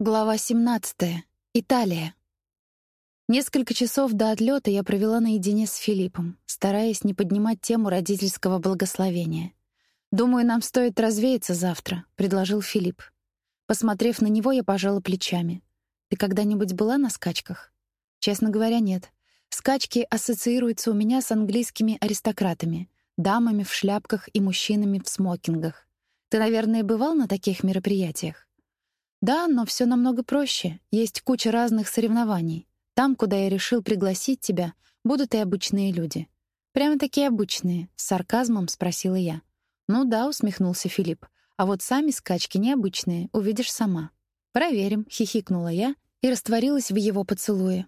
Глава 17. Италия. Несколько часов до отлета я провела наедине с Филиппом, стараясь не поднимать тему родительского благословения. «Думаю, нам стоит развеяться завтра», — предложил Филипп. Посмотрев на него, я пожала плечами. «Ты когда-нибудь была на скачках?» «Честно говоря, нет. Скачки ассоциируются у меня с английскими аристократами, дамами в шляпках и мужчинами в смокингах. Ты, наверное, бывал на таких мероприятиях?» Да, но все намного проще. Есть куча разных соревнований. Там, куда я решил пригласить тебя, будут и обычные люди. Прямо такие обычные, с сарказмом спросила я. Ну да, усмехнулся Филипп. А вот сами скачки необычные, увидишь сама. Проверим, хихикнула я и растворилась в его поцелуе.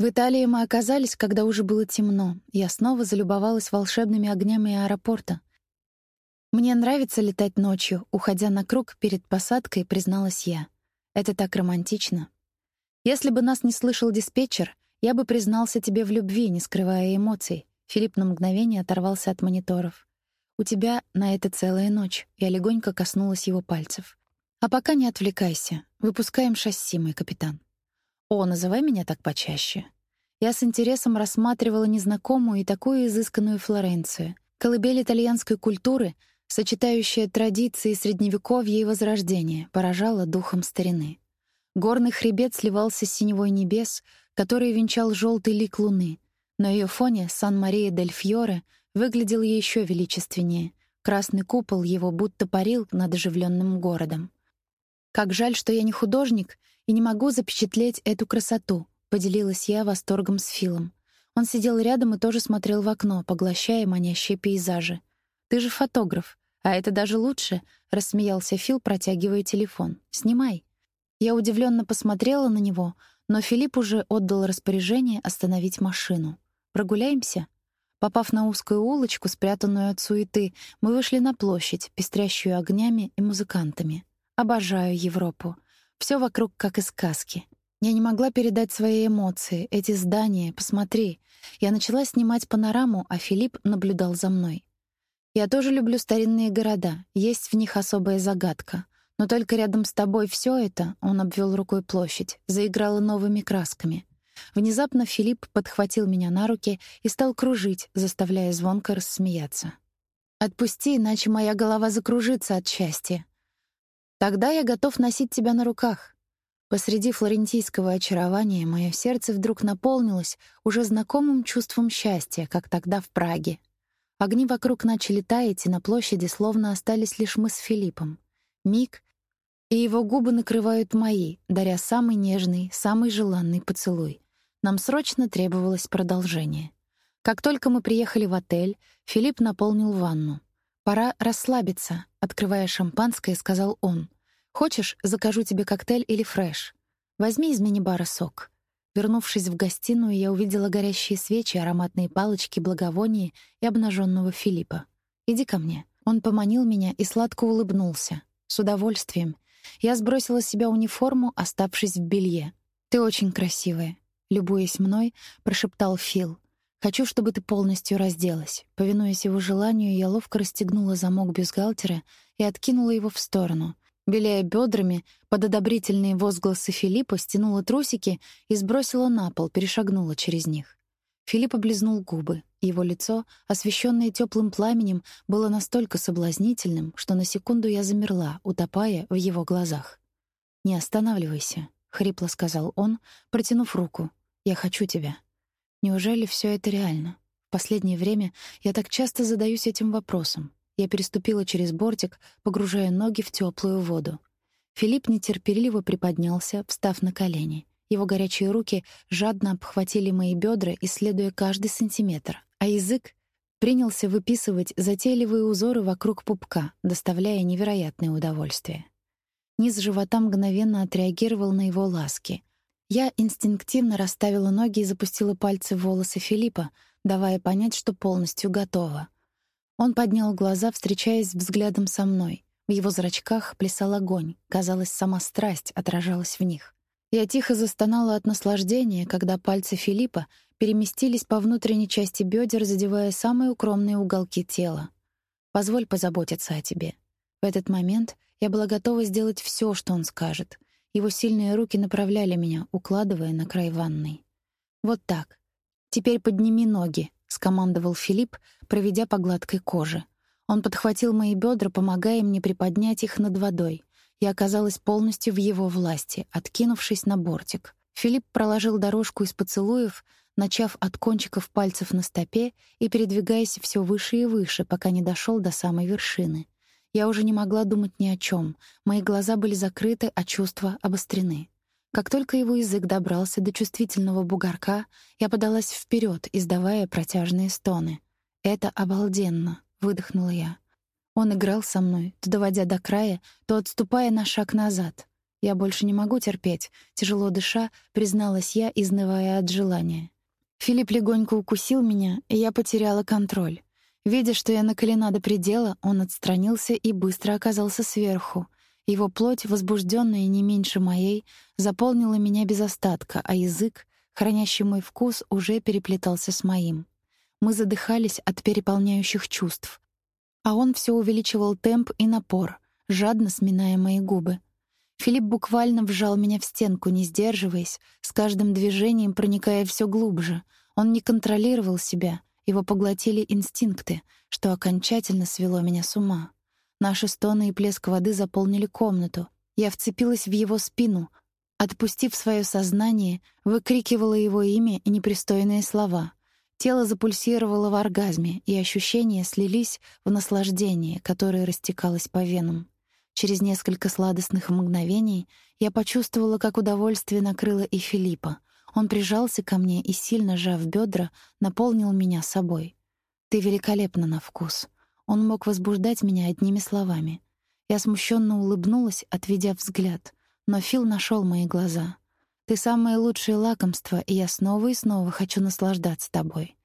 В Италии мы оказались, когда уже было темно. Я снова залюбовалась волшебными огнями аэропорта, «Мне нравится летать ночью», — уходя на круг перед посадкой, призналась я. «Это так романтично». «Если бы нас не слышал диспетчер, я бы признался тебе в любви, не скрывая эмоций». Филипп на мгновение оторвался от мониторов. «У тебя на это целая ночь». Я легонько коснулась его пальцев. «А пока не отвлекайся. Выпускаем шасси, мой капитан». «О, называй меня так почаще». Я с интересом рассматривала незнакомую и такую изысканную Флоренцию. Колыбель итальянской культуры — сочетающая традиции Средневековья и Возрождения, поражала духом старины. Горный хребет сливался с синевой небес, который венчал желтый лик луны. На ее фоне Сан-Мария-дель-Фьоре выглядел еще величественнее. Красный купол его будто парил над оживленным городом. «Как жаль, что я не художник и не могу запечатлеть эту красоту», — поделилась я восторгом с Филом. Он сидел рядом и тоже смотрел в окно, поглощая манящие пейзажи. Ты же фотограф, а это даже лучше, рассмеялся Фил, протягивая телефон. Снимай. Я удивленно посмотрела на него, но Филипп уже отдал распоряжение остановить машину. Прогуляемся? Попав на узкую улочку, спрятанную от суеты, мы вышли на площадь, пестрящую огнями и музыкантами. Обожаю Европу. Все вокруг как из сказки. Я не могла передать свои эмоции. Эти здания, посмотри. Я начала снимать панораму, а Филипп наблюдал за мной. Я тоже люблю старинные города, есть в них особая загадка. Но только рядом с тобой все это, он обвел рукой площадь, заиграло новыми красками. Внезапно Филипп подхватил меня на руки и стал кружить, заставляя звонко рассмеяться. «Отпусти, иначе моя голова закружится от счастья. Тогда я готов носить тебя на руках». Посреди флорентийского очарования мое сердце вдруг наполнилось уже знакомым чувством счастья, как тогда в Праге. Огни вокруг начали таять, и на площади словно остались лишь мы с Филиппом. Миг, и его губы накрывают мои, даря самый нежный, самый желанный поцелуй. Нам срочно требовалось продолжение. Как только мы приехали в отель, Филипп наполнил ванну. «Пора расслабиться», — открывая шампанское, сказал он. «Хочешь, закажу тебе коктейль или фреш? Возьми из мини-бара сок». Вернувшись в гостиную, я увидела горящие свечи, ароматные палочки, благовония и обнаженного Филиппа. «Иди ко мне». Он поманил меня и сладко улыбнулся. С удовольствием. Я сбросила с себя униформу, оставшись в белье. «Ты очень красивая», — любуясь мной, прошептал Фил. «Хочу, чтобы ты полностью разделась». Повинуясь его желанию, я ловко расстегнула замок бюстгальтера и откинула его в сторону — Беляя бедрами, под одобрительные возгласы Филиппа стянула трусики и сбросила на пол, перешагнула через них. Филипп облизнул губы. Его лицо, освещенное теплым пламенем, было настолько соблазнительным, что на секунду я замерла, утопая в его глазах. «Не останавливайся», — хрипло сказал он, протянув руку. «Я хочу тебя». Неужели все это реально? В последнее время я так часто задаюсь этим вопросом. Я переступила через бортик, погружая ноги в теплую воду. Филипп нетерпеливо приподнялся, встав на колени. Его горячие руки жадно обхватили мои бедра, исследуя каждый сантиметр, а язык принялся выписывать затейливые узоры вокруг пупка, доставляя невероятное удовольствие. Низ живота мгновенно отреагировал на его ласки. Я инстинктивно расставила ноги и запустила пальцы в волосы Филиппа, давая понять, что полностью готова. Он поднял глаза, встречаясь взглядом со мной. В его зрачках плясал огонь. Казалось, сама страсть отражалась в них. Я тихо застонала от наслаждения, когда пальцы Филиппа переместились по внутренней части бедер, задевая самые укромные уголки тела. «Позволь позаботиться о тебе». В этот момент я была готова сделать все, что он скажет. Его сильные руки направляли меня, укладывая на край ванной. «Вот так. Теперь подними ноги», — скомандовал Филипп, проведя по гладкой коже. Он подхватил мои бедра, помогая мне приподнять их над водой. Я оказалась полностью в его власти, откинувшись на бортик. Филипп проложил дорожку из поцелуев, начав от кончиков пальцев на стопе и передвигаясь все выше и выше, пока не дошел до самой вершины. Я уже не могла думать ни о чем. Мои глаза были закрыты, а чувства обострены. Как только его язык добрался до чувствительного бугорка, я подалась вперед, издавая протяжные стоны. «Это обалденно!» — выдохнула я. Он играл со мной, то доводя до края, то отступая на шаг назад. «Я больше не могу терпеть», — тяжело дыша, призналась я, изнывая от желания. Филипп легонько укусил меня, и я потеряла контроль. Видя, что я наколена до предела, он отстранился и быстро оказался сверху. Его плоть, возбужденная не меньше моей, заполнила меня без остатка, а язык, хранящий мой вкус, уже переплетался с моим. Мы задыхались от переполняющих чувств. А он все увеличивал темп и напор, жадно сминая мои губы. Филипп буквально вжал меня в стенку, не сдерживаясь, с каждым движением проникая все глубже. Он не контролировал себя, его поглотили инстинкты, что окончательно свело меня с ума. Наши стоны и плеск воды заполнили комнату. Я вцепилась в его спину, отпустив свое сознание, выкрикивала его имя и непристойные слова. Тело запульсировало в оргазме, и ощущения слились в наслаждение, которое растекалось по венам. Через несколько сладостных мгновений я почувствовала, как удовольствие накрыло и Филиппа. Он прижался ко мне и, сильно сжав бедра, наполнил меня собой. «Ты великолепна на вкус». Он мог возбуждать меня одними словами. Я смущенно улыбнулась, отведя взгляд, но Фил нашел мои глаза. «Ты самое лучшее лакомство, и я снова и снова хочу наслаждаться тобой».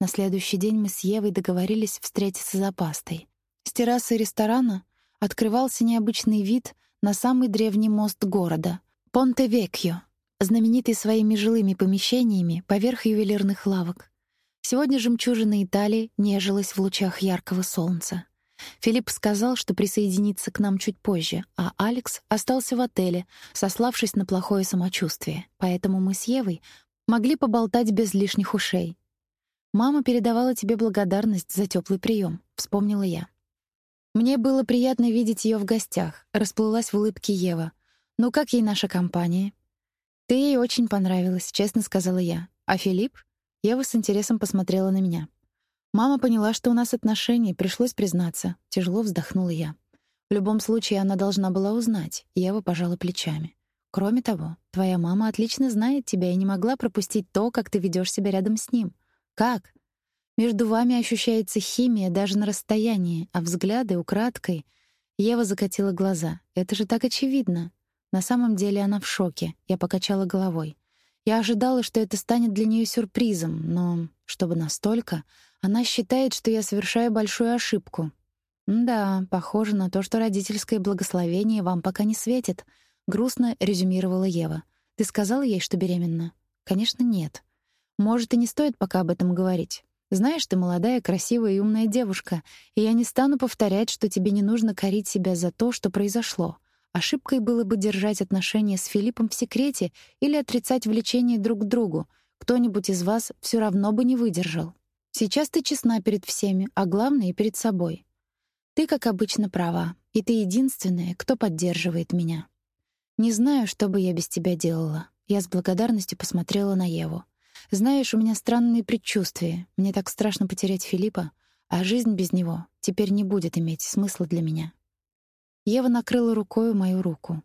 На следующий день мы с Евой договорились встретиться за пастой. С террасы ресторана открывался необычный вид на самый древний мост города — Понте-Векьо, знаменитый своими жилыми помещениями поверх ювелирных лавок. Сегодня жемчужина Италии нежилась в лучах яркого солнца. Филипп сказал, что присоединится к нам чуть позже, а Алекс остался в отеле, сославшись на плохое самочувствие. Поэтому мы с Евой могли поболтать без лишних ушей. «Мама передавала тебе благодарность за теплый прием», — вспомнила я. Мне было приятно видеть ее в гостях, расплылась в улыбке Ева. «Ну как ей наша компания?» «Ты ей очень понравилась», — честно сказала я. «А Филипп?» Ева с интересом посмотрела на меня. Мама поняла, что у нас отношения, пришлось признаться. Тяжело вздохнула я. В любом случае, она должна была узнать. Ева пожала плечами. Кроме того, твоя мама отлично знает тебя и не могла пропустить то, как ты ведешь себя рядом с ним. Как? Между вами ощущается химия даже на расстоянии, а взгляды украдкой. Ева закатила глаза. Это же так очевидно. На самом деле она в шоке. Я покачала головой. Я ожидала, что это станет для нее сюрпризом, но чтобы настолько, она считает, что я совершаю большую ошибку. Да, похоже на то, что родительское благословение вам пока не светит, грустно резюмировала Ева. Ты сказала ей, что беременна? Конечно, нет. Может, и не стоит пока об этом говорить. Знаешь, ты молодая, красивая и умная девушка, и я не стану повторять, что тебе не нужно корить себя за то, что произошло. Ошибкой было бы держать отношения с Филиппом в секрете или отрицать влечение друг к другу. Кто-нибудь из вас все равно бы не выдержал. Сейчас ты честна перед всеми, а главное — перед собой. Ты, как обычно, права, и ты единственная, кто поддерживает меня. Не знаю, что бы я без тебя делала. Я с благодарностью посмотрела на Еву. Знаешь, у меня странные предчувствия. Мне так страшно потерять Филиппа, а жизнь без него теперь не будет иметь смысла для меня. Ева накрыла рукой мою руку.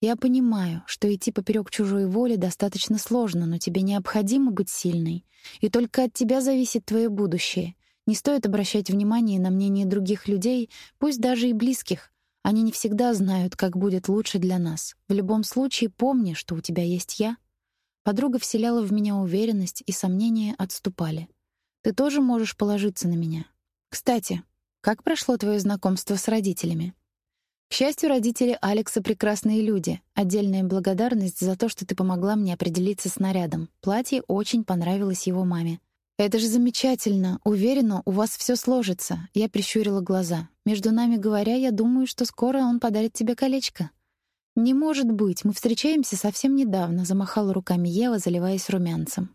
Я понимаю, что идти поперек чужой воли достаточно сложно, но тебе необходимо быть сильной, и только от тебя зависит твое будущее. Не стоит обращать внимание на мнение других людей, пусть даже и близких. Они не всегда знают, как будет лучше для нас. В любом случае помни, что у тебя есть я. Подруга вселяла в меня уверенность, и сомнения отступали. Ты тоже можешь положиться на меня. Кстати, как прошло твое знакомство с родителями? К счастью, родители Алекса прекрасные люди. Отдельная благодарность за то, что ты помогла мне определиться с нарядом. Платье очень понравилось его маме. Это же замечательно. Уверена, у вас все сложится. Я прищурила глаза. Между нами говоря, я думаю, что скоро он подарит тебе колечко. «Не может быть, мы встречаемся совсем недавно», — замахала руками Ева, заливаясь румянцем.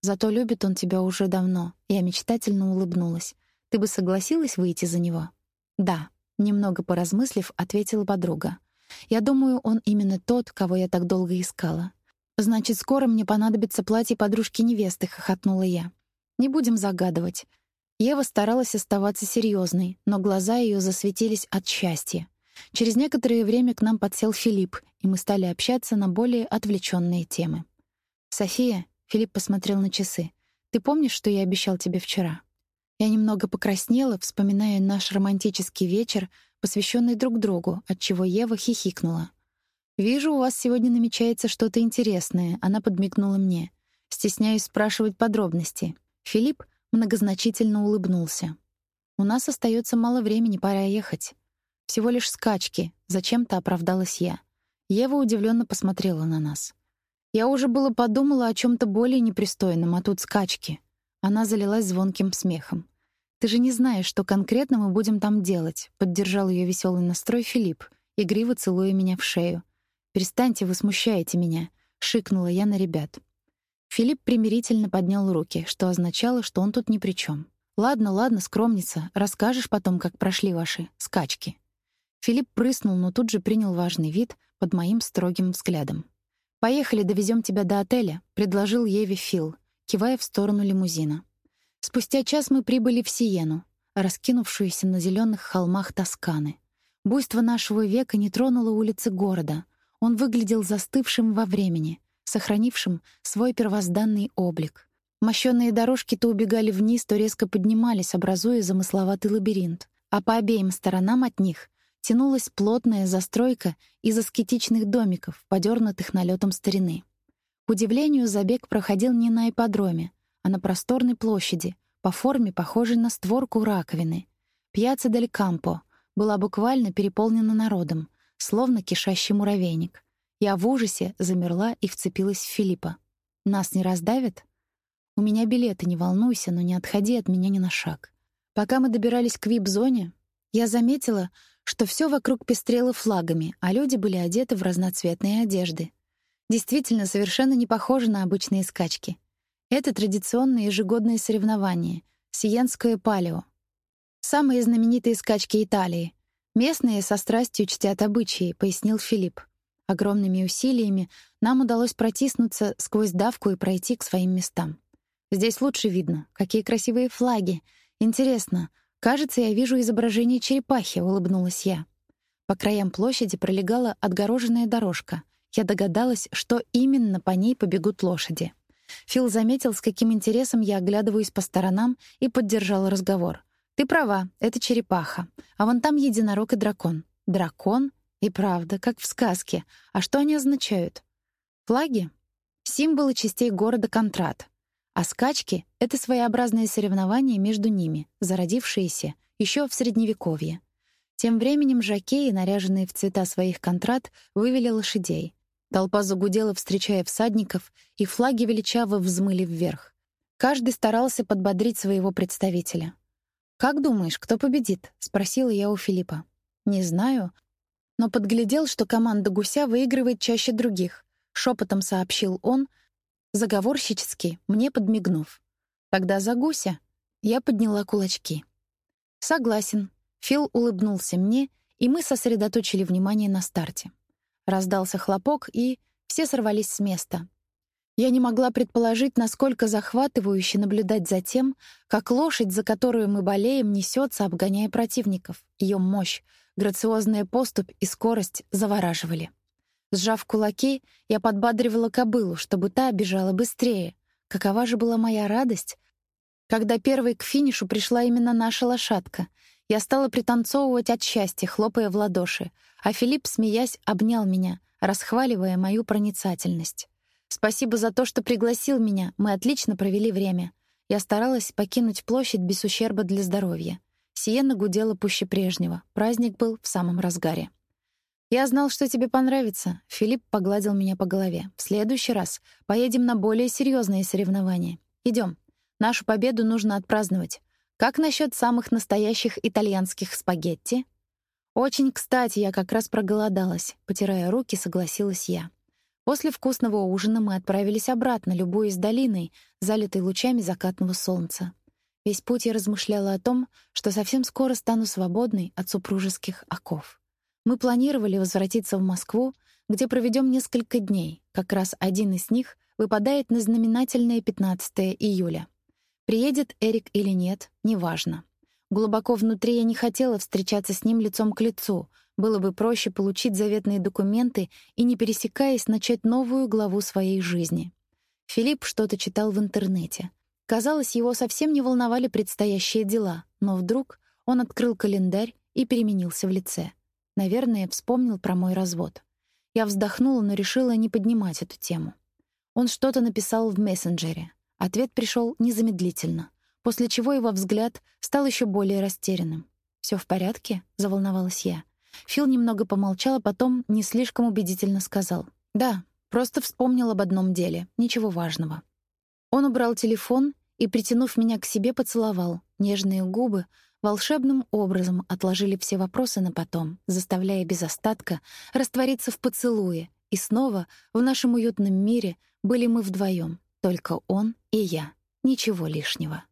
«Зато любит он тебя уже давно», — я мечтательно улыбнулась. «Ты бы согласилась выйти за него?» «Да», — немного поразмыслив, ответила подруга. «Я думаю, он именно тот, кого я так долго искала». «Значит, скоро мне понадобится платье подружки-невесты», — хохотнула я. «Не будем загадывать». Ева старалась оставаться серьезной, но глаза ее засветились от счастья. Через некоторое время к нам подсел Филипп, и мы стали общаться на более отвлеченные темы. «София», — Филипп посмотрел на часы, — «ты помнишь, что я обещал тебе вчера?» Я немного покраснела, вспоминая наш романтический вечер, посвященный друг другу, отчего Ева хихикнула. «Вижу, у вас сегодня намечается что-то интересное», — она подмигнула мне. Стесняюсь спрашивать подробности. Филипп многозначительно улыбнулся. «У нас остается мало времени, пора ехать». Всего лишь скачки, зачем-то оправдалась я. Ева удивленно посмотрела на нас. Я уже было подумала о чем то более непристойном, а тут скачки. Она залилась звонким смехом. Ты же не знаешь, что конкретно мы будем там делать, поддержал ее веселый настрой Филипп, игриво целуя меня в шею. Перестаньте, вы смущаете меня, шикнула я на ребят. Филипп примирительно поднял руки, что означало, что он тут ни при чем. Ладно, ладно, скромница, расскажешь потом, как прошли ваши скачки. Филипп прыснул, но тут же принял важный вид под моим строгим взглядом. «Поехали, довезем тебя до отеля», — предложил Еве Фил, кивая в сторону лимузина. Спустя час мы прибыли в Сиену, раскинувшуюся на зеленых холмах Тосканы. Буйство нашего века не тронуло улицы города. Он выглядел застывшим во времени, сохранившим свой первозданный облик. Мощёные дорожки то убегали вниз, то резко поднимались, образуя замысловатый лабиринт, а по обеим сторонам от них тянулась плотная застройка из аскетичных домиков, подернутых налетом старины. К удивлению, забег проходил не на ипподроме, а на просторной площади, по форме похожей на створку раковины. Пьяцца дель Кампо была буквально переполнена народом, словно кишащий муравейник. Я в ужасе замерла и вцепилась в Филиппа. «Нас не раздавят?» «У меня билеты, не волнуйся, но не отходи от меня ни на шаг». Пока мы добирались к вип-зоне, я заметила, что все вокруг пестрело флагами, а люди были одеты в разноцветные одежды. Действительно, совершенно не похоже на обычные скачки. Это традиционные ежегодные соревнования — Сиенское палео. Самые знаменитые скачки Италии. Местные со страстью чтят обычаи, пояснил Филипп. Огромными усилиями нам удалось протиснуться сквозь давку и пройти к своим местам. Здесь лучше видно, какие красивые флаги. Интересно, «Кажется, я вижу изображение черепахи», — улыбнулась я. По краям площади пролегала отгороженная дорожка. Я догадалась, что именно по ней побегут лошади. Фил заметил, с каким интересом я оглядываюсь по сторонам, и поддержал разговор. «Ты права, это черепаха. А вон там единорог и дракон». «Дракон? И правда, как в сказке. А что они означают?» «Флаги?» «Символы частей города Контрат. А скачки — это своеобразные соревнования между ними, зародившиеся еще в Средневековье. Тем временем жокеи, наряженные в цвета своих контрат, вывели лошадей. Толпа загудела, встречая всадников, и флаги величаво взмыли вверх. Каждый старался подбодрить своего представителя. «Как думаешь, кто победит?» — спросила я у Филиппа. «Не знаю, но подглядел, что команда гуся выигрывает чаще других», — шепотом сообщил он, заговорщически, мне подмигнув. «Тогда за гуся». Я подняла кулачки. «Согласен». Фил улыбнулся мне, и мы сосредоточили внимание на старте. Раздался хлопок, и все сорвались с места. Я не могла предположить, насколько захватывающе наблюдать за тем, как лошадь, за которую мы болеем, несется, обгоняя противников. Ее мощь, грациозная поступь и скорость завораживали. Сжав кулаки, я подбадривала кобылу, чтобы та бежала быстрее. Какова же была моя радость, когда первой к финишу пришла именно наша лошадка. Я стала пританцовывать от счастья, хлопая в ладоши, а Филипп, смеясь, обнял меня, расхваливая мою проницательность. Спасибо за то, что пригласил меня. Мы отлично провели время. Я старалась покинуть площадь без ущерба для здоровья. Сиена гудела пуще прежнего. Праздник был в самом разгаре. «Я знал, что тебе понравится», — Филипп погладил меня по голове. «В следующий раз поедем на более серьезные соревнования. Идем. Нашу победу нужно отпраздновать. Как насчет самых настоящих итальянских спагетти?» Очень кстати, я как раз проголодалась, потирая руки, согласилась я. После вкусного ужина мы отправились обратно, любуясь долиной, залитой лучами закатного солнца. Весь путь я размышляла о том, что совсем скоро стану свободной от супружеских оков. Мы планировали возвратиться в Москву, где проведем несколько дней. Как раз один из них выпадает на знаменательное 15 июля. Приедет Эрик или нет, неважно. Глубоко внутри я не хотела встречаться с ним лицом к лицу. Было бы проще получить заветные документы и, не пересекаясь, начать новую главу своей жизни. Филипп что-то читал в интернете. Казалось, его совсем не волновали предстоящие дела, но вдруг он открыл календарь и переменился в лице. Наверное, вспомнил про мой развод. Я вздохнула, но решила не поднимать эту тему. Он что-то написал в мессенджере. Ответ пришел незамедлительно — после чего его взгляд стал еще более растерянным. Все в порядке?» — заволновалась я. Фил немного помолчал, а потом не слишком убедительно сказал. «Да, просто вспомнил об одном деле, ничего важного». Он убрал телефон и, притянув меня к себе, поцеловал. Нежные губы волшебным образом отложили все вопросы на потом, заставляя без остатка раствориться в поцелуе. И снова в нашем уютном мире были мы вдвоем, только он и я. Ничего лишнего.